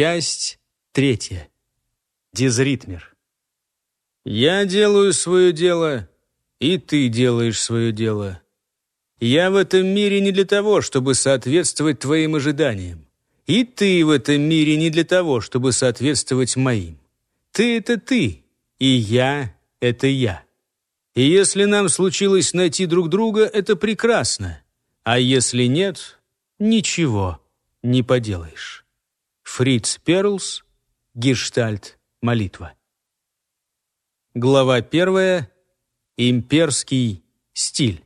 Часть третья. Дизритмер. Я делаю свое дело, и ты делаешь свое дело. Я в этом мире не для того, чтобы соответствовать твоим ожиданиям. И ты в этом мире не для того, чтобы соответствовать моим. Ты — это ты, и я — это я. И если нам случилось найти друг друга, это прекрасно. А если нет, ничего не поделаешь. Фриц Перлс, Гештальт, молитва. Глава первая. Имперский стиль.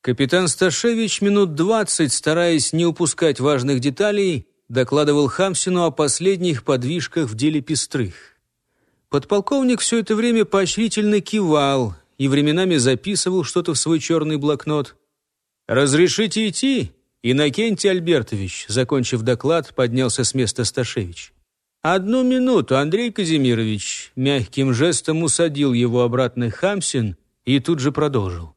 Капитан Сташевич минут двадцать, стараясь не упускать важных деталей, докладывал Хамсину о последних подвижках в деле пестрых. Подполковник все это время поощрительно кивал и временами записывал что-то в свой черный блокнот. «Разрешите идти?» Иннокентий Альбертович, закончив доклад, поднялся с места Сташевич. «Одну минуту, Андрей Казимирович!» Мягким жестом усадил его обратно Хамсин и тут же продолжил.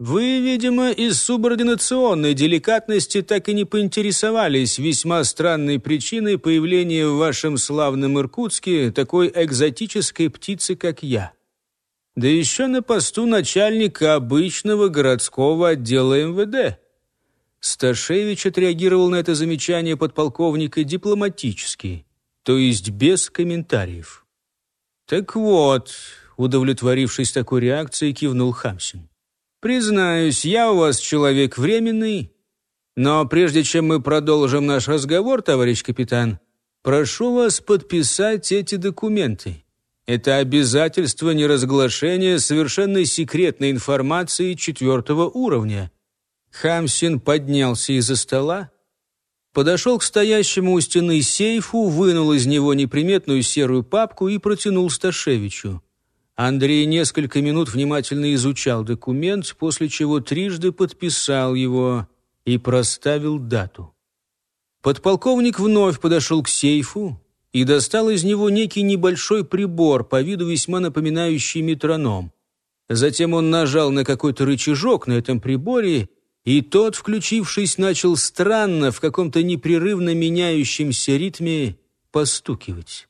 Вы, видимо, из субординационной деликатности так и не поинтересовались весьма странной причиной появления в вашем славном Иркутске такой экзотической птицы, как я. Да еще на посту начальника обычного городского отдела МВД. Сташевич отреагировал на это замечание подполковника дипломатически, то есть без комментариев. «Так вот», удовлетворившись такой реакцией, кивнул Хамсин. Признаюсь, я у вас человек временный, но прежде чем мы продолжим наш разговор, товарищ капитан, прошу вас подписать эти документы. Это обязательство неразглашения совершенно секретной информации четвертого уровня. Хамсин поднялся из-за стола, подошел к стоящему у стены сейфу, вынул из него неприметную серую папку и протянул Сташевичу. Андрей несколько минут внимательно изучал документ, после чего трижды подписал его и проставил дату. Подполковник вновь подошел к сейфу и достал из него некий небольшой прибор, по виду весьма напоминающий метроном. Затем он нажал на какой-то рычажок на этом приборе, и тот, включившись, начал странно, в каком-то непрерывно меняющемся ритме, постукивать.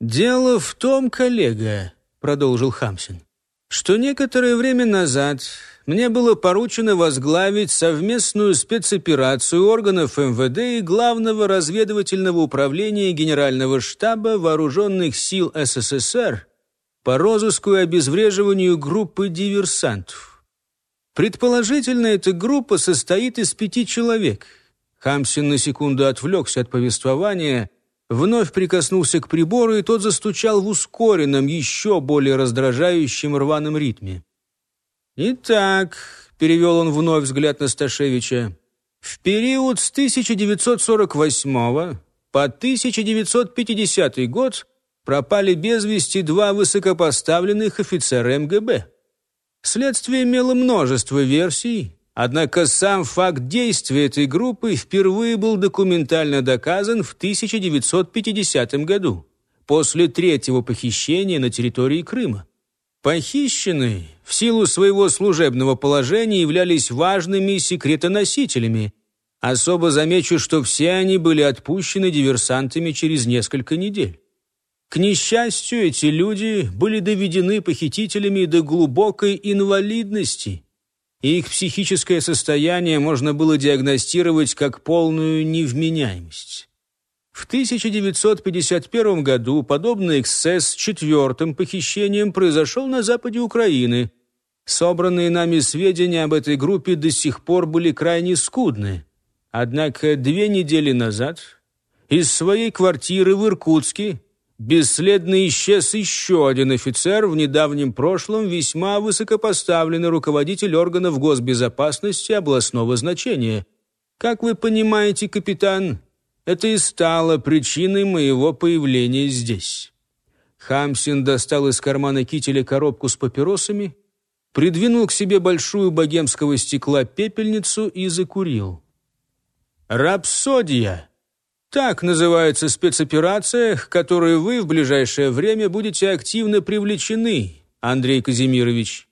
«Дело в том, коллега», — продолжил Хамсин, «что некоторое время назад мне было поручено возглавить совместную спецоперацию органов МВД и Главного разведывательного управления Генерального штаба Вооруженных сил СССР по розыску и обезвреживанию группы диверсантов. Предположительно, эта группа состоит из пяти человек». Хамсин на секунду отвлекся от повествования — вновь прикоснулся к прибору, и тот застучал в ускоренном, еще более раздражающем рваном ритме. «Итак», — перевел он вновь взгляд на Сташевича, «в период с 1948 по 1950 год пропали без вести два высокопоставленных офицера МГБ. Следствие имело множество версий, Однако сам факт действия этой группы впервые был документально доказан в 1950 году, после третьего похищения на территории Крыма. Похищенные в силу своего служебного положения являлись важными секретоносителями. Особо замечу, что все они были отпущены диверсантами через несколько недель. К несчастью, эти люди были доведены похитителями до глубокой инвалидности – и их психическое состояние можно было диагностировать как полную невменяемость. В 1951 году подобный эксцесс с четвертым похищением произошел на западе Украины. Собранные нами сведения об этой группе до сих пор были крайне скудны. Однако две недели назад из своей квартиры в Иркутске бесследно исчез еще один офицер, в недавнем прошлом весьма высокопоставленный руководитель органов госбезопасности областного значения. Как вы понимаете, капитан, это и стало причиной моего появления здесь. Хамсин достал из кармана кителя коробку с папиросами, придвинул к себе большую богемского стекла пепельницу и закурил. «Рапсодия!» Так называется спецоперация, к которой вы в ближайшее время будете активно привлечены, Андрей Казимирович.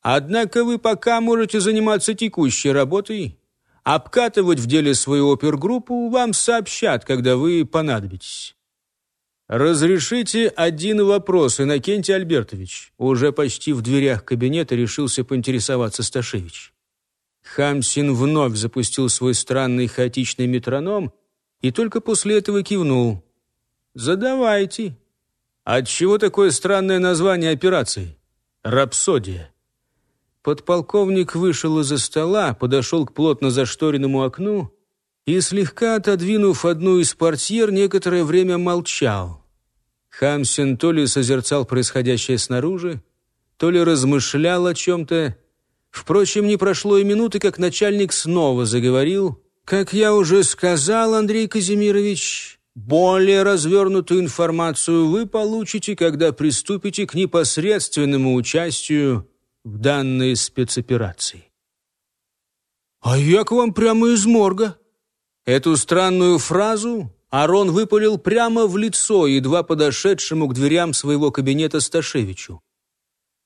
Однако вы пока можете заниматься текущей работой, Обкатывать в деле свою опергруппу вам сообщат, когда вы понадобитесь. «Разрешите один вопрос, Иннокентий Альбертович?» Уже почти в дверях кабинета решился поинтересоваться Сташевич. Хамсин вновь запустил свой странный хаотичный метроном и только после этого кивнул. «Задавайте». «Отчего такое странное название операции?» «Рапсодия». Подполковник вышел из-за стола, подошел к плотно зашторенному окну и, слегка отодвинув одну из портьер, некоторое время молчал. Хамсин то ли созерцал происходящее снаружи, то ли размышлял о чем-то. Впрочем, не прошло и минуты, как начальник снова заговорил. «Как я уже сказал, Андрей Казимирович, более развернутую информацию вы получите, когда приступите к непосредственному участию в данной спецоперации». «А я к вам прямо из морга». Эту странную фразу Арон выпалил прямо в лицо, едва подошедшему к дверям своего кабинета Сташевичу.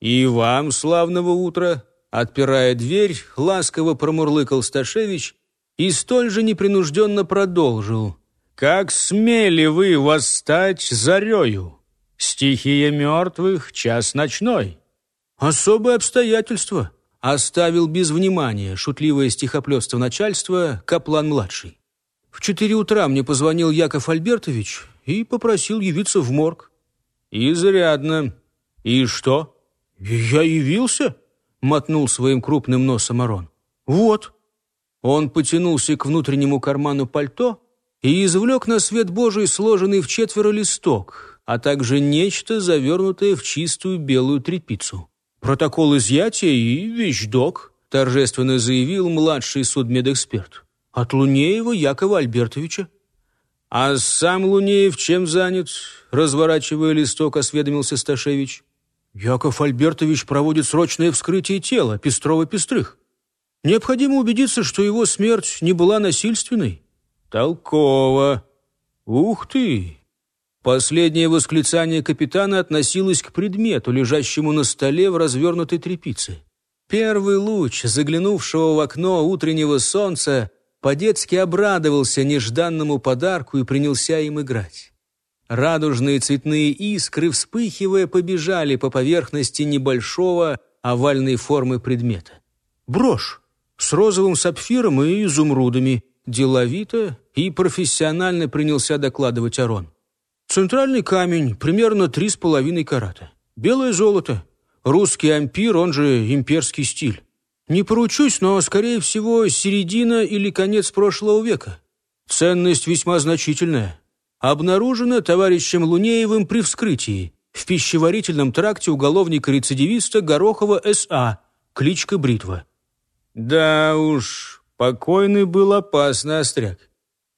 «И вам славного утра!» Отпирая дверь, ласково промурлыкал Сташевич и столь же непринужденно продолжил. «Как смели вы восстать зарею? Стихия мертвых, час ночной». «Особые обстоятельства», — оставил без внимания шутливое стихоплетство начальства Каплан-младший. В четыре утра мне позвонил Яков Альбертович и попросил явиться в морг. «Изрядно. И что?» «Я явился?» — мотнул своим крупным носом Арон. «Вот». Он потянулся к внутреннему карману пальто и извлек на свет Божий сложенный в четверо листок, а также нечто, завернутое в чистую белую тряпицу. «Протокол изъятия и вещдок», — торжественно заявил младший судмедэксперт. От Лунеева Якова Альбертовича. А сам Лунеев чем занят? Разворачивая листок, осведомился Сташевич. Яков Альбертович проводит срочное вскрытие тела Пестрова-Пестрых. Необходимо убедиться, что его смерть не была насильственной. Толково. Ух ты! Последнее восклицание капитана относилось к предмету, лежащему на столе в развернутой тряпице. Первый луч, заглянувшего в окно утреннего солнца, по-детски обрадовался нежданному подарку и принялся им играть. Радужные цветные искры, вспыхивая, побежали по поверхности небольшого овальной формы предмета. Брошь с розовым сапфиром и изумрудами, деловито и профессионально принялся докладывать Арон. Центральный камень, примерно три с половиной карата. Белое золото, русский ампир, он же имперский стиль. Не поручусь, но, скорее всего, середина или конец прошлого века. Ценность весьма значительная. Обнаружена товарищем Лунеевым при вскрытии в пищеварительном тракте уголовника-рецидивиста Горохова С.А., кличка Бритва. Да уж, покойный был опасный остряк.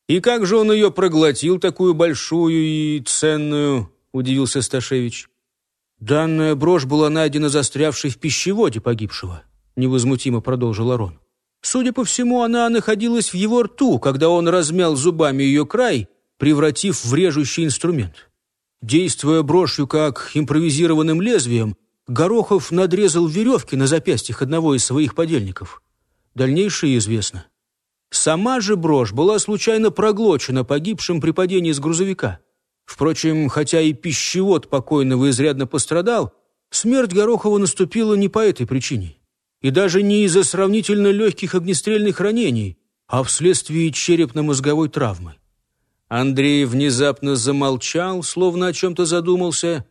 И как же он ее проглотил, такую большую и ценную, удивился Сташевич. Данная брошь была найдена застрявшей в пищеводе погибшего невозмутимо продолжил Арон. Судя по всему, она находилась в его рту, когда он размял зубами ее край, превратив в режущий инструмент. Действуя брошью как импровизированным лезвием, Горохов надрезал веревки на запястьях одного из своих подельников. Дальнейшее известно. Сама же брошь была случайно проглочена погибшим при падении с грузовика. Впрочем, хотя и пищевод покойного изрядно пострадал, смерть Горохова наступила не по этой причине и даже не из-за сравнительно легких огнестрельных ранений, а вследствие черепно-мозговой травмы. Андрей внезапно замолчал, словно о чем-то задумался,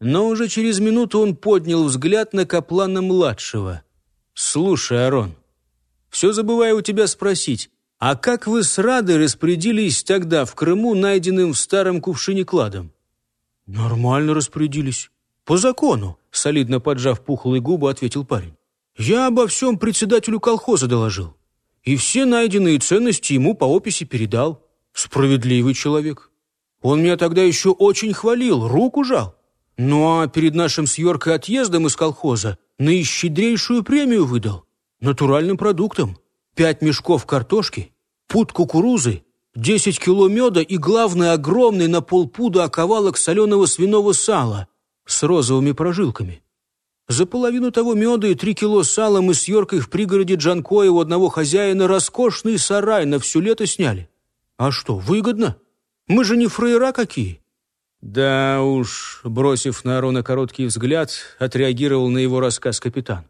но уже через минуту он поднял взгляд на Каплана-младшего. «Слушай, Арон, все забываю у тебя спросить, а как вы с Радой распорядились тогда в Крыму найденным в старом кувшине кладом?» «Нормально распорядились. По закону», — солидно поджав пухлые губы, ответил парень. Я обо всем председателю колхоза доложил. И все найденные ценности ему по описи передал. Справедливый человек. Он меня тогда еще очень хвалил, руку жал. Ну а перед нашим с Йоркой отъездом из колхоза наищедрейшую премию выдал. Натуральным продуктом. Пять мешков картошки, пуд кукурузы, десять кило меда и, главное, огромный на полпуда оковалок соленого свиного сала с розовыми прожилками. За половину того меда и три кило сала мы с Йоркой в пригороде Джанкоя у одного хозяина роскошный сарай на все лето сняли. А что, выгодно? Мы же не фраера какие. Да уж, бросив на Арона короткий взгляд, отреагировал на его рассказ капитан.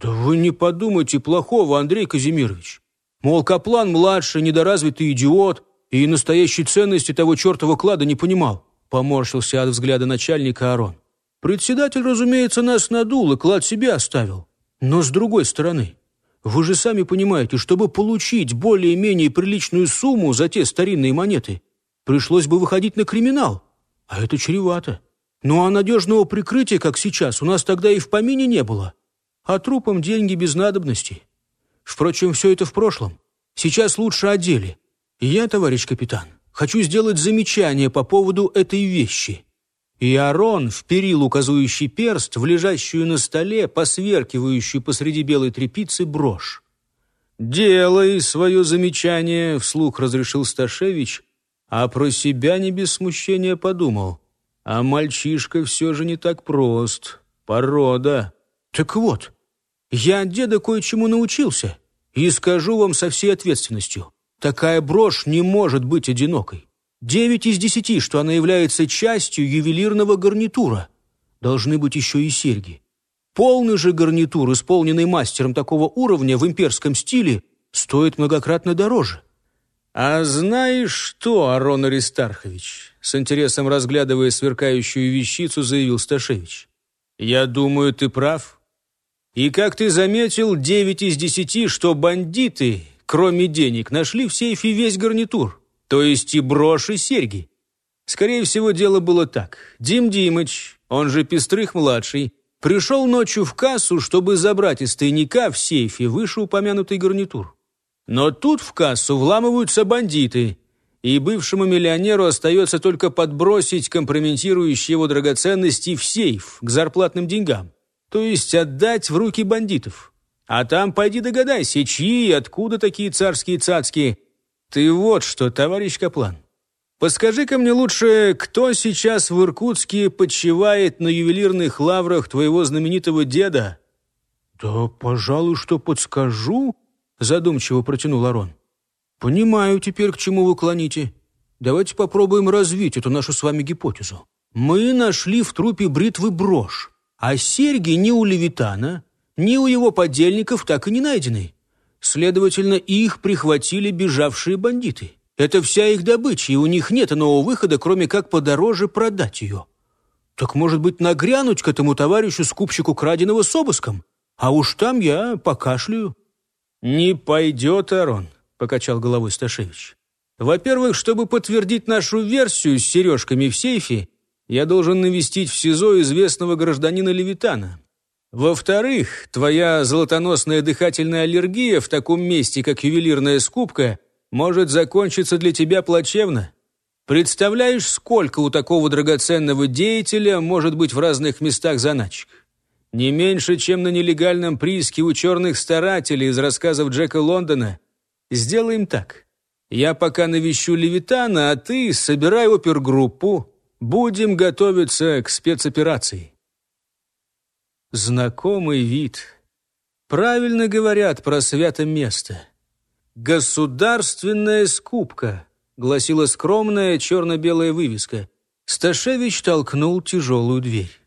Да вы не подумайте плохого, Андрей Казимирович. Мол, Каплан младший, недоразвитый идиот, и настоящей ценности того чертова клада не понимал. Поморщился от взгляда начальника Арон. Председатель, разумеется, нас надул и клад себе оставил. Но с другой стороны, вы же сами понимаете, чтобы получить более-менее приличную сумму за те старинные монеты, пришлось бы выходить на криминал. А это чревато. Ну а надежного прикрытия, как сейчас, у нас тогда и в помине не было. А трупам деньги без надобности. Впрочем, все это в прошлом. Сейчас лучше о деле. Я, товарищ капитан, хочу сделать замечание по поводу этой вещи. И Арон вперил указующий перст в лежащую на столе, посверкивающую посреди белой тряпицы брошь. «Делай свое замечание», — вслух разрешил Сташевич, а про себя не без смущения подумал. «А мальчишка все же не так прост. Порода». «Так вот, я от деда кое-чему научился, и скажу вам со всей ответственностью. Такая брошь не может быть одинокой. Девять из десяти, что она является частью ювелирного гарнитура. Должны быть еще и серьги. Полный же гарнитур, исполненный мастером такого уровня в имперском стиле, стоит многократно дороже. «А знаешь что, Арон Аристархович?» С интересом разглядывая сверкающую вещицу, заявил Сташевич. «Я думаю, ты прав. И, как ты заметил, девять из десяти, что бандиты, кроме денег, нашли в сейфе весь гарнитур то есть и брошь, и серьги. Скорее всего, дело было так. Дим Димыч, он же Пестрых-младший, пришел ночью в кассу, чтобы забрать из тайника в сейфе вышеупомянутый гарнитур. Но тут в кассу вламываются бандиты, и бывшему миллионеру остается только подбросить компрометирующие его драгоценности в сейф к зарплатным деньгам, то есть отдать в руки бандитов. А там пойди догадайся, чьи и откуда такие царские цацки – «Ты вот что, товарищ Каплан, подскажи-ка мне лучше, кто сейчас в Иркутске подчивает на ювелирных лаврах твоего знаменитого деда?» «Да, пожалуй, что подскажу», — задумчиво протянул Арон. «Понимаю теперь, к чему вы клоните. Давайте попробуем развить эту нашу с вами гипотезу. Мы нашли в трупе бритвы брошь, а серьги ни у Левитана, ни у его подельников так и не найдены. Следовательно, их прихватили бежавшие бандиты. Это вся их добыча, и у них нет иного выхода, кроме как подороже продать ее. Так, может быть, нагрянуть к этому товарищу-скупщику краденого с обыском? А уж там я покашляю». «Не пойдет, Арон», — покачал головой Сташевич. «Во-первых, чтобы подтвердить нашу версию с сережками в сейфе, я должен навестить в СИЗО известного гражданина Левитана. Во-вторых, твоя золотоносная дыхательная аллергия в таком месте, как ювелирная скупка, может закончиться для тебя плачевно. Представляешь, сколько у такого драгоценного деятеля может быть в разных местах заначек? Не меньше, чем на нелегальном прииске у черных старателей из рассказов Джека Лондона. Сделаем так. Я пока навещу Левитана, а ты собирай опергруппу. Будем готовиться к спецоперации. Знакомый вид. Правильно говорят про святое место. «Государственная скупка», — гласила скромная черно-белая вывеска. Сташевич толкнул тяжелую дверь.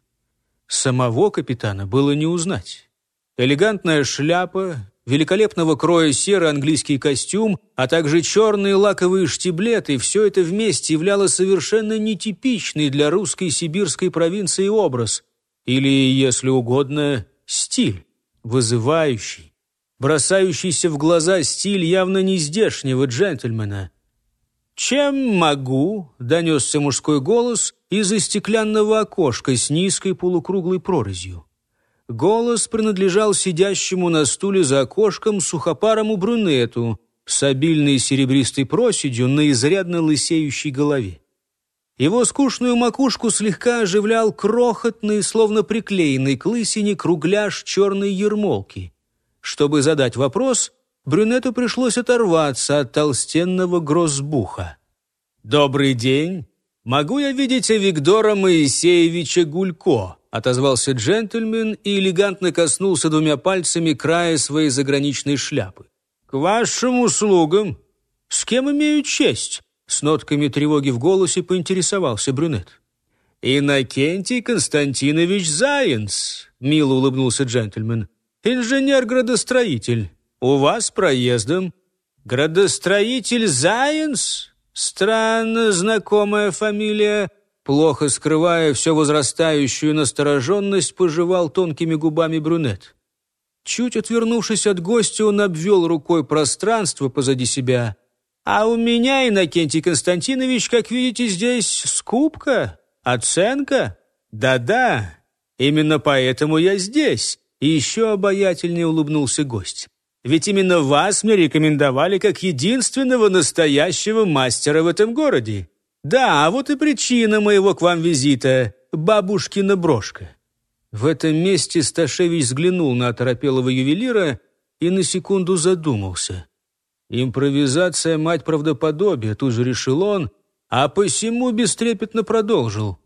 Самого капитана было не узнать. Элегантная шляпа, великолепного кроя серый английский костюм, а также черные лаковые штиблеты – все это вместе являло совершенно нетипичный для русской сибирской провинции образ – или, если угодно, стиль, вызывающий, бросающийся в глаза стиль явно не здешнего джентльмена. «Чем могу?» — донесся мужской голос из-за стеклянного окошка с низкой полукруглой прорезью. Голос принадлежал сидящему на стуле за окошком сухопарому брюнету с обильной серебристой проседью на изрядно лысеющей голове. Его скучную макушку слегка оживлял крохотный, словно приклеенный к лысине, кругляш черной ермолки. Чтобы задать вопрос, брюнету пришлось оторваться от толстенного грозбуха. «Добрый день! Могу я видеть Виктора Моисеевича Гулько?» Отозвался джентльмен и элегантно коснулся двумя пальцами края своей заграничной шляпы. «К вашим услугам! С кем имею честь?» С нотками тревоги в голосе поинтересовался брюнет. «Иннокентий Константинович Заинс», — мило улыбнулся джентльмен. «Инженер-градостроитель. У вас проездом». «Градостроитель Заинс? Странно знакомая фамилия». Плохо скрывая все возрастающую настороженность, пожевал тонкими губами брюнет. Чуть отвернувшись от гостя, он обвел рукой пространство позади себя. «А у меня, Иннокентий Константинович, как видите, здесь скупка, оценка. Да-да, именно поэтому я здесь». И еще обаятельнее улыбнулся гость. «Ведь именно вас мне рекомендовали как единственного настоящего мастера в этом городе. Да, вот и причина моего к вам визита — бабушкина брошка». В этом месте Сташевич взглянул на оторопелого ювелира и на секунду задумался. «Импровизация — мать правдоподобия», — тут же решил он, а посему бестрепетно продолжил.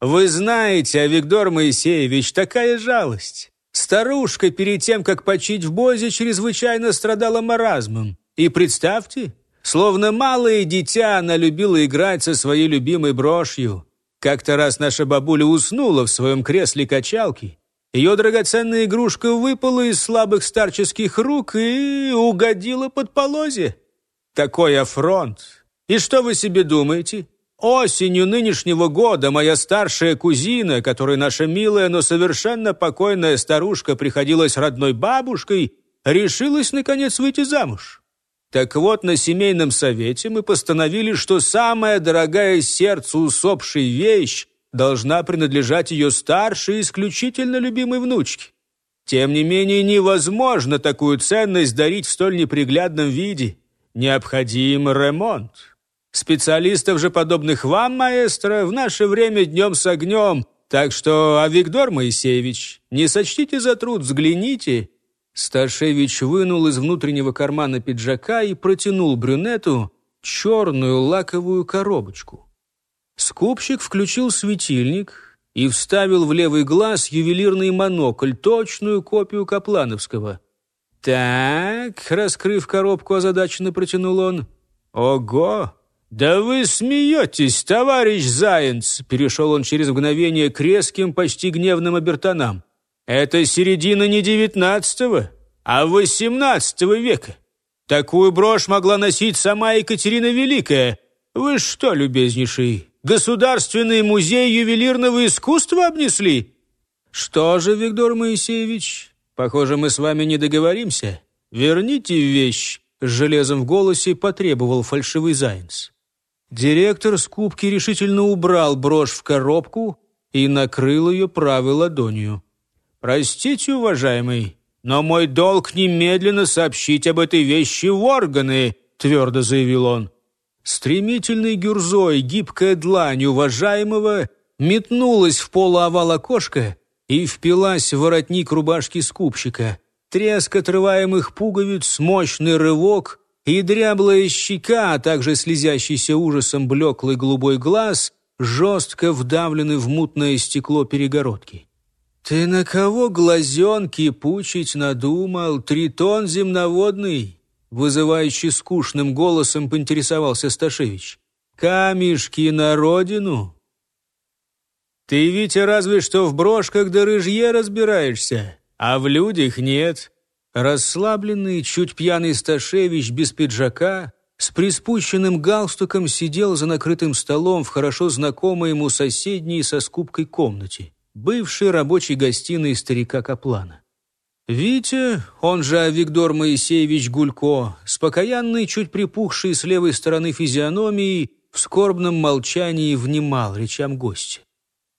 «Вы знаете, а Виктор Моисеевич, такая жалость. Старушка перед тем, как почить в бозе, чрезвычайно страдала маразмом. И представьте, словно малое дитя она любила играть со своей любимой брошью. Как-то раз наша бабуля уснула в своем кресле качалки. Ее драгоценная игрушка выпала из слабых старческих рук и угодила под полозе. Такой афронт. И что вы себе думаете? Осенью нынешнего года моя старшая кузина, которой наша милая, но совершенно покойная старушка приходилась родной бабушкой, решилась, наконец, выйти замуж. Так вот, на семейном совете мы постановили, что самая дорогая сердцу усопшей вещь должна принадлежать ее старшей исключительно любимой внучке. Тем не менее, невозможно такую ценность дарить в столь неприглядном виде. Необходим ремонт. Специалистов же, подобных вам, маэстро, в наше время днем с огнем. Так что, а Виктор Моисеевич, не сочтите за труд, взгляните Сташевич вынул из внутреннего кармана пиджака и протянул брюнету черную лаковую коробочку. Скупщик включил светильник и вставил в левый глаз ювелирный монокль, точную копию Каплановского. «Так», — раскрыв коробку, озадаченно протянул он. «Ого! Да вы смеетесь, товарищ Заинц!» Перешел он через мгновение к резким, почти гневным обертонам. Это середина не девятнадцатого, а восемнадцатого века. Такую брошь могла носить сама Екатерина Великая. Вы что, любезнейший, Государственный музей ювелирного искусства обнесли? Что же, Виктор Моисеевич, похоже, мы с вами не договоримся. Верните вещь, с железом в голосе потребовал фальшивый Зайнс. Директор скупки решительно убрал брошь в коробку и накрыл ее правой ладонью. «Простите, уважаемый, но мой долг немедленно сообщить об этой вещи в органы», твердо заявил он. Стремительной гюрзой гибкая длань уважаемого метнулась в полуовал окошка и впилась в воротник рубашки скупщика. Треск отрываемых пуговиц, мощный рывок и дряблая щека, а также слезящийся ужасом блеклый голубой глаз, жестко вдавлены в мутное стекло перегородки. «Ты на кого глазенки пучить надумал, тритон земноводный?» Вызывающий скучным голосом поинтересовался Сташевич. «Камешки на родину?» «Ты, Витя, разве что в брошках да рыжье разбираешься, а в людях нет». Расслабленный, чуть пьяный Сташевич без пиджака, с приспущенным галстуком сидел за накрытым столом в хорошо знакомой ему соседней со скупкой комнате бывшей рабочей гостиной старика Каплана. Витя, он же Виктор Моисеевич Гулько, спокоянный, чуть припухший с левой стороны физиономией, в скорбном молчании внимал речам гостя.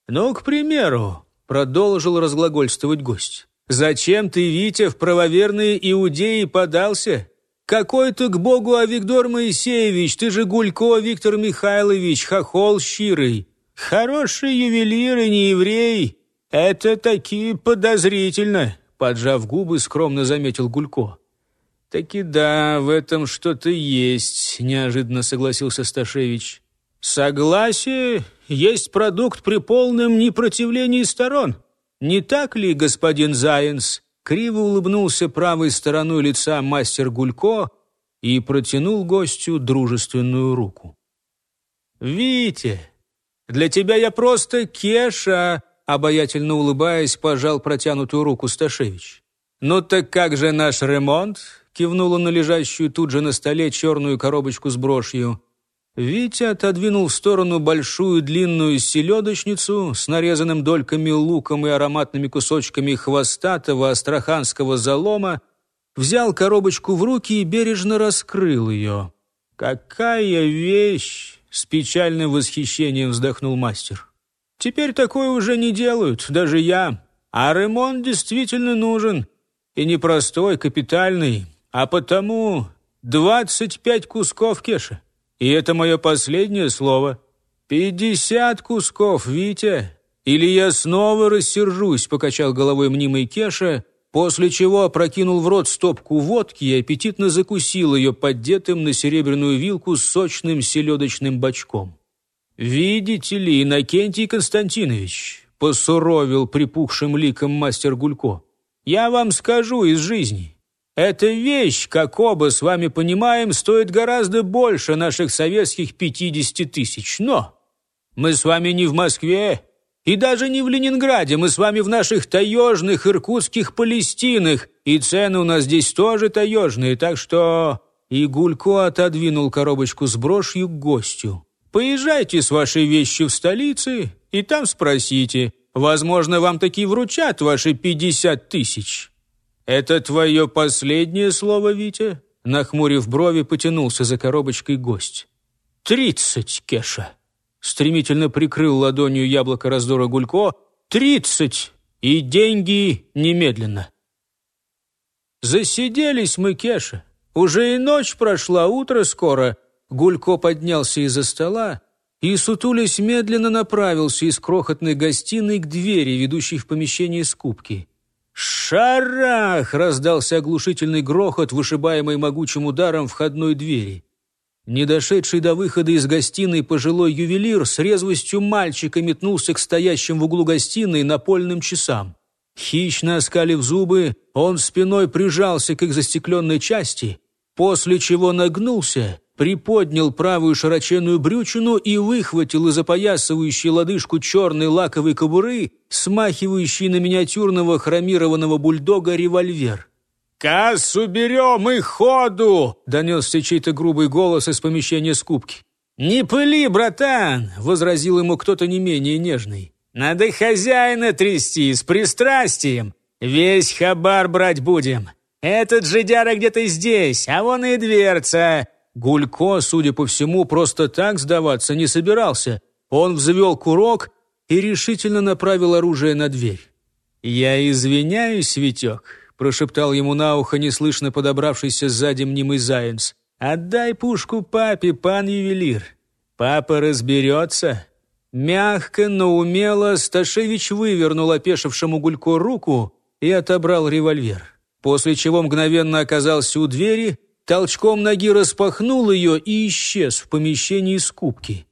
«Ну, к примеру», — продолжил разглагольствовать гость, «зачем ты, Витя, в правоверные иудеи подался? Какой ты к Богу, Виктор Моисеевич, ты же Гулько Виктор Михайлович, хохол щирый. «Хороший ювелир и не еврей. Это такие подозрительно», — поджав губы, скромно заметил Гулько. «Таки да, в этом что-то есть», — неожиданно согласился Сташевич. «Согласие есть продукт при полном непротивлении сторон. Не так ли, господин Заинс?» Криво улыбнулся правой стороной лица мастер Гулько и протянул гостю дружественную руку. «Витя, для тебя я просто Кеша!» Обаятельно улыбаясь, пожал протянутую руку Сташевич. «Ну так как же наш ремонт?» Кивнула на лежащую тут же на столе черную коробочку с брошью. Витя отодвинул в сторону большую длинную селедочницу с нарезанным дольками луком и ароматными кусочками хвостатого астраханского залома, взял коробочку в руки и бережно раскрыл ее. «Какая вещь!» — с печальным восхищением вздохнул мастер. «Теперь такое уже не делают, даже я. А ремонт действительно нужен. И не простой, капитальный, а потому двадцать пять кусков кеша. И это мое последнее слово. Пятьдесят кусков, Витя. Или я снова рассержусь, покачал головой мнимый Кеша, после чего опрокинул в рот стопку водки и аппетитно закусил ее поддетым на серебряную вилку сочным селедочным бочком. «Видите ли, Иннокентий Константинович», — посуровил припухшим ликом мастер Гулько, «я вам скажу из жизни». Эта вещь, как оба с вами понимаем, стоит гораздо больше наших советских 50 тысяч. Но мы с вами не в Москве и даже не в Ленинграде. Мы с вами в наших таежных иркутских Палестинах, и цены у нас здесь тоже таежные, так что...» И Гулько отодвинул коробочку с брошью к гостю. «Поезжайте с вашей вещью в столицы и там спросите. Возможно, вам таки вручат ваши 50 тысяч». «Это твое последнее слово, Витя?» Нахмурив брови, потянулся за коробочкой гость. «Тридцать, Кеша!» Стремительно прикрыл ладонью яблоко раздора Гулько. «Тридцать! И деньги немедленно!» «Засиделись мы, Кеша. Уже и ночь прошла, утро скоро». Гулько поднялся из-за стола и, сутулясь, медленно направился из крохотной гостиной к двери, ведущей в помещение скупки. «Шарах!» — раздался оглушительный грохот, вышибаемый могучим ударом входной двери. Не дошедший до выхода из гостиной пожилой ювелир с резвостью мальчика метнулся к стоящим в углу гостиной напольным часам. Хищно оскалив зубы, он спиной прижался к их застекленной части, после чего нагнулся приподнял правую широченную брючину и выхватил из опоясывающей лодыжку черной лаковой кобуры, смахивающей на миниатюрного хромированного бульдога револьвер. «Кассу берем и ходу!» — донесся чей-то грубый голос из помещения скупки. «Не пыли, братан!» — возразил ему кто-то не менее нежный. «Надо хозяина трясти с пристрастием. Весь хабар брать будем. Этот жидяра где-то здесь, а вон и дверца. Гулько, судя по всему, просто так сдаваться не собирался. Он взвел курок и решительно направил оружие на дверь. «Я извиняюсь, Витек», — прошептал ему на ухо неслышно подобравшийся сзади мнимый Зайенс. «Отдай пушку папе, пан ювелир. Папа разберется». Мягко, но умело Сташевич вывернул опешившему Гулько руку и отобрал револьвер, после чего мгновенно оказался у двери толчком ноги распахнул ее и исчез в помещении скупки.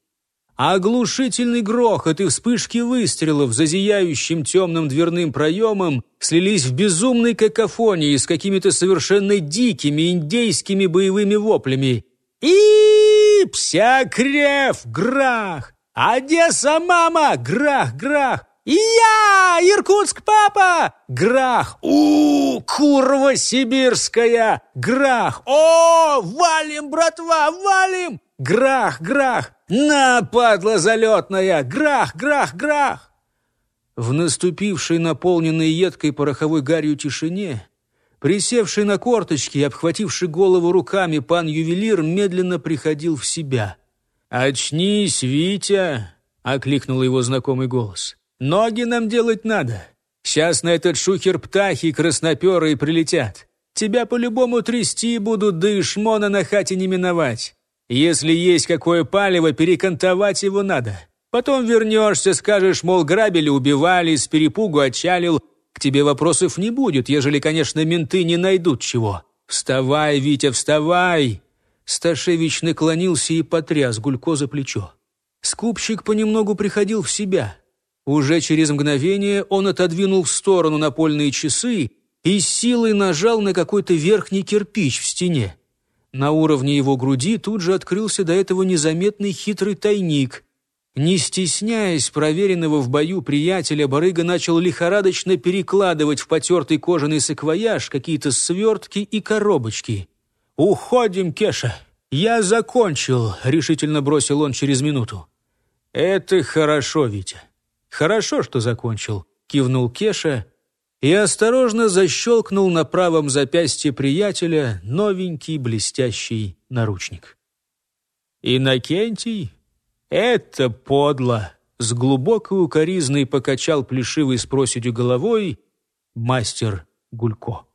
Оглушительный грохот и вспышки выстрелов за зияющим темным дверным проемом слились в безумной какофонии с какими-то совершенно дикими индейскими боевыми воплями. и Псякрев! Грах! Одесса, мама! Грах! Грах! «Я! Иркутск, папа!» Грах! у Курва сибирская! Грах! О! Валим, братва, валим! Грах, грах! На, падла залетная! Грах, грах, грах! В наступившей наполненной едкой пороховой гарью тишине, присевший на корточки и обхвативший голову руками пан ювелир медленно приходил в себя. «Очнись, Витя!» — окликнул его знакомый голос. Ноги нам делать надо. Сейчас на этот шухер птахи красноперые прилетят. Тебя по-любому трясти будут, да и шмона на хате не миновать. Если есть какое палево, перекантовать его надо. Потом вернешься, скажешь, мол, грабили, убивали, с перепугу отчалил. К тебе вопросов не будет, ежели, конечно, менты не найдут чего. Вставай, Витя, вставай!» Сташевич наклонился и потряс Гулько за плечо. Скупщик понемногу приходил в себя. Уже через мгновение он отодвинул в сторону напольные часы и силой нажал на какой-то верхний кирпич в стене. На уровне его груди тут же открылся до этого незаметный хитрый тайник. Не стесняясь проверенного в бою приятеля, барыга начал лихорадочно перекладывать в потертый кожаный саквояж какие-то свертки и коробочки. «Уходим, Кеша! Я закончил!» — решительно бросил он через минуту. «Это хорошо, Витя. Хорошо, что закончил», — кивнул Кеша и осторожно защелкнул на правом запястье приятеля новенький блестящий наручник. «Инокентий, это подло!» С глубокой укоризной покачал плешивый с проседью головой мастер Гулько.